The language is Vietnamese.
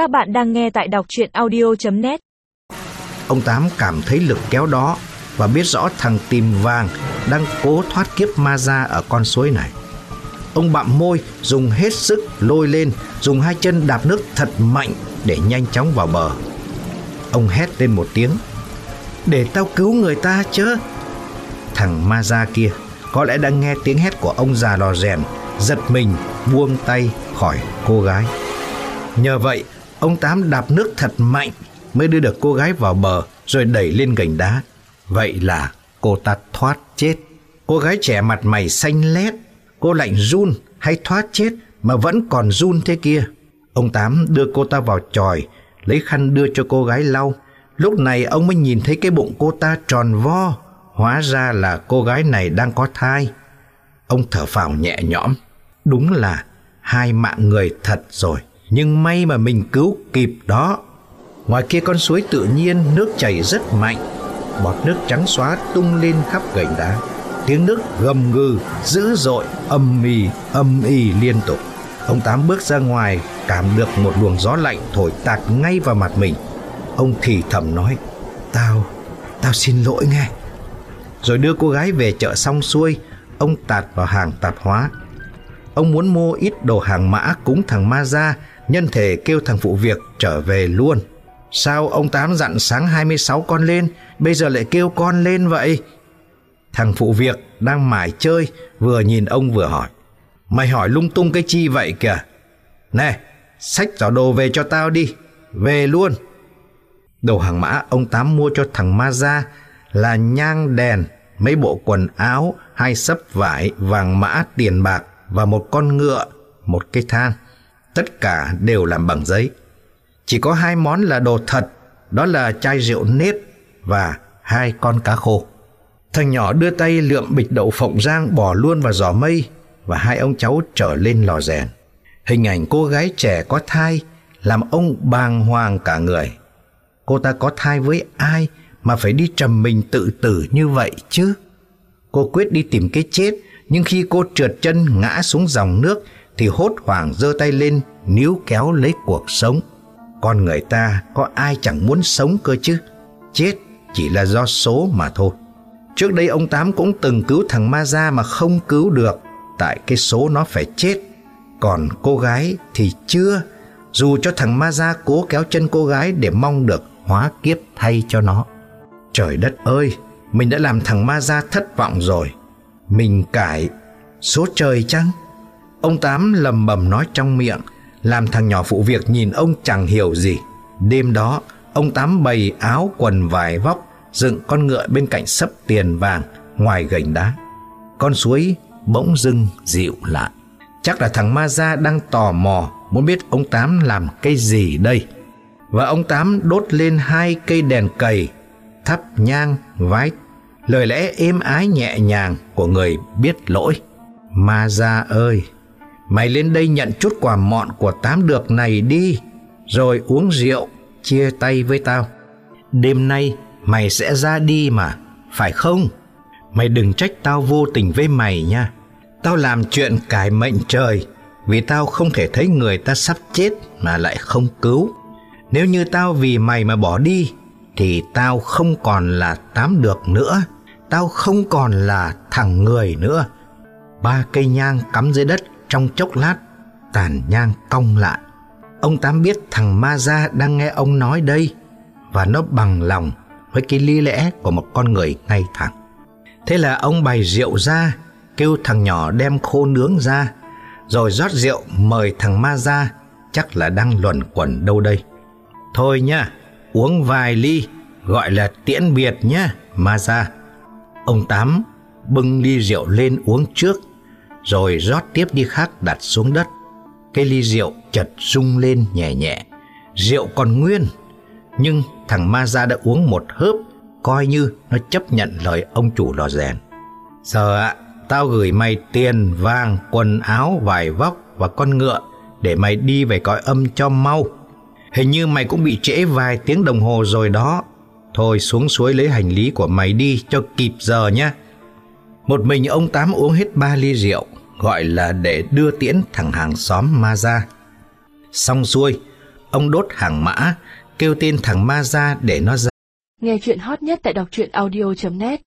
Các bạn đang nghe tại đọc chuyện audio.net Ông Tám cảm thấy lực kéo đó và biết rõ thằng tìm vàng đang cố thoát kiếp ma ra ở con suối này. Ông bặm môi, dùng hết sức lôi lên, dùng hai chân đạp nước thật mạnh để nhanh chóng vào bờ. Ông hét lên một tiếng, để tao cứu người ta chứ. Thằng ma ra kia có lẽ đang nghe tiếng hét của ông già lò rèn, giật mình buông tay khỏi cô gái. Nhờ vậy, ông Tám đạp nước thật mạnh mới đưa được cô gái vào bờ rồi đẩy lên gành đá. Vậy là cô ta thoát chết. Cô gái trẻ mặt mày xanh lét, cô lạnh run hay thoát chết mà vẫn còn run thế kia. Ông Tám đưa cô ta vào tròi, lấy khăn đưa cho cô gái lau. Lúc này ông mới nhìn thấy cái bụng cô ta tròn vo, hóa ra là cô gái này đang có thai. Ông thở phào nhẹ nhõm, đúng là hai mạng người thật rồi, nhưng may mà mình cứu kịp đó. Ngoài kia con suối tự nhiên nước chảy rất mạnh, bọt nước trắng xóa tung lên khắp gành đá. Tiếng nước gầm gừ, dữ dội, âm mì, âm ì liên tục. Ông Tám bước ra ngoài, cảm được một luồng gió lạnh thổi tạt ngay vào mặt mình. Ông thì thầm nói, tao, tao xin lỗi nghe. Rồi đưa cô gái về chợ xong xuôi, ông tạt vào hàng tạp hóa. Ông muốn mua ít đồ hàng mã cúng thằng ma ra, nhân thể kêu thằng phụ việc trở về luôn. Sao ông Tám dặn sáng 26 con lên, bây giờ lại kêu con lên vậy? Thằng phụ việc đang mải chơi, vừa nhìn ông vừa hỏi. Mày hỏi lung tung cái chi vậy kìa? Nè, xách giỏ đồ về cho tao đi, về luôn. Đồ hàng mã ông Tám mua cho thằng ma gia là nhang đèn, mấy bộ quần áo, hai sấp vải, vàng mã, tiền bạc và một con ngựa, một cây thang. Tất cả đều làm bằng giấy. Chỉ có hai món là đồ thật, đó là chai rượu nếp và hai con cá khô. Thằng nhỏ đưa tay lượm bịch đậu phộng rang bỏ luôn vào giỏ mây và hai ông cháu trở lên lò rèn. Hình ảnh cô gái trẻ có thai làm ông bàng hoàng cả người. Cô ta có thai với ai mà phải đi trầm mình tự tử như vậy chứ? Cô quyết đi tìm cái chết, nhưng khi cô trượt chân ngã xuống dòng nước thì hốt hoảng giơ tay lên níu kéo lấy cuộc sống. Con người ta có ai chẳng muốn sống cơ chứ? Chết chỉ là do số mà thôi. Trước đây ông Tám cũng từng cứu thằng ma ra mà không cứu được, tại cái số nó phải chết. Còn cô gái thì chưa, dù cho thằng ma ra cố kéo chân cô gái để mong được hóa kiếp thay cho nó. Trời đất ơi, mình đã làm thằng ma ra thất vọng rồi. Mình cải số trời chăng? Ông Tám lầm bầm nói trong miệng, làm thằng nhỏ phụ việc nhìn ông chẳng hiểu gì. Đêm đó, ông Tám bày áo quần vải vóc, dựng con ngựa bên cạnh sấp tiền vàng ngoài gành đá. Con suối bỗng dưng dịu lại. Chắc là thằng ma gia đang tò mò muốn biết ông Tám làm cái gì đây. Và ông Tám đốt lên hai cây đèn cầy, thắp nhang, vái lời lẽ êm ái nhẹ nhàng của người biết lỗi. Ma gia ơi, mày lên đây nhận chút quà mọn của Tám được này đi, rồi uống rượu, chia tay với tao. Đêm nay mày sẽ ra đi mà, phải không? Mày đừng trách tao vô tình với mày nha. Tao làm chuyện cải mệnh trời vì tao không thể thấy người ta sắp chết mà lại không cứu. Nếu như tao vì mày mà bỏ đi thì tao không còn là tám được nữa. Tao không còn là thằng người nữa. Ba cây nhang cắm dưới đất trong chốc lát, tàn nhang cong lại. Ông Tám biết thằng ma gia đang nghe ông nói đây và nó bằng lòng với cái lý lẽ của một con người ngay thẳng. Thế là ông bày rượu ra, kêu thằng nhỏ đem khô nướng ra, rồi rót rượu mời thằng ma ra, chắc là đang luẩn quẩn đâu đây. Thôi nha, uống vài ly, gọi là tiễn biệt nhá, ma ra. Ông Tám bưng ly rượu lên uống trước, rồi rót tiếp đi khác đặt xuống đất. Cái ly rượu chật rung lên nhẹ nhẹ. Rượu còn nguyên, nhưng thằng ma ra đã uống một hớp, coi như nó chấp nhận lời ông chủ lò rèn. Giờ ạ, tao gửi mày tiền, vàng, quần áo, vải vóc và con ngựa để mày đi về cõi âm cho mau. Hình như mày cũng bị trễ vài tiếng đồng hồ rồi đó. Thôi xuống suối lấy hành lý của mày đi cho kịp giờ nhé. Một mình ông Tám uống hết ba ly rượu, gọi là để đưa tiễn thằng hàng xóm ma ra. Xong xuôi, Ông đốt hàng mã, kêu tên thằng ma ra để nó ra. Nghe chuyện hot nhất tại đọc truyện audio.net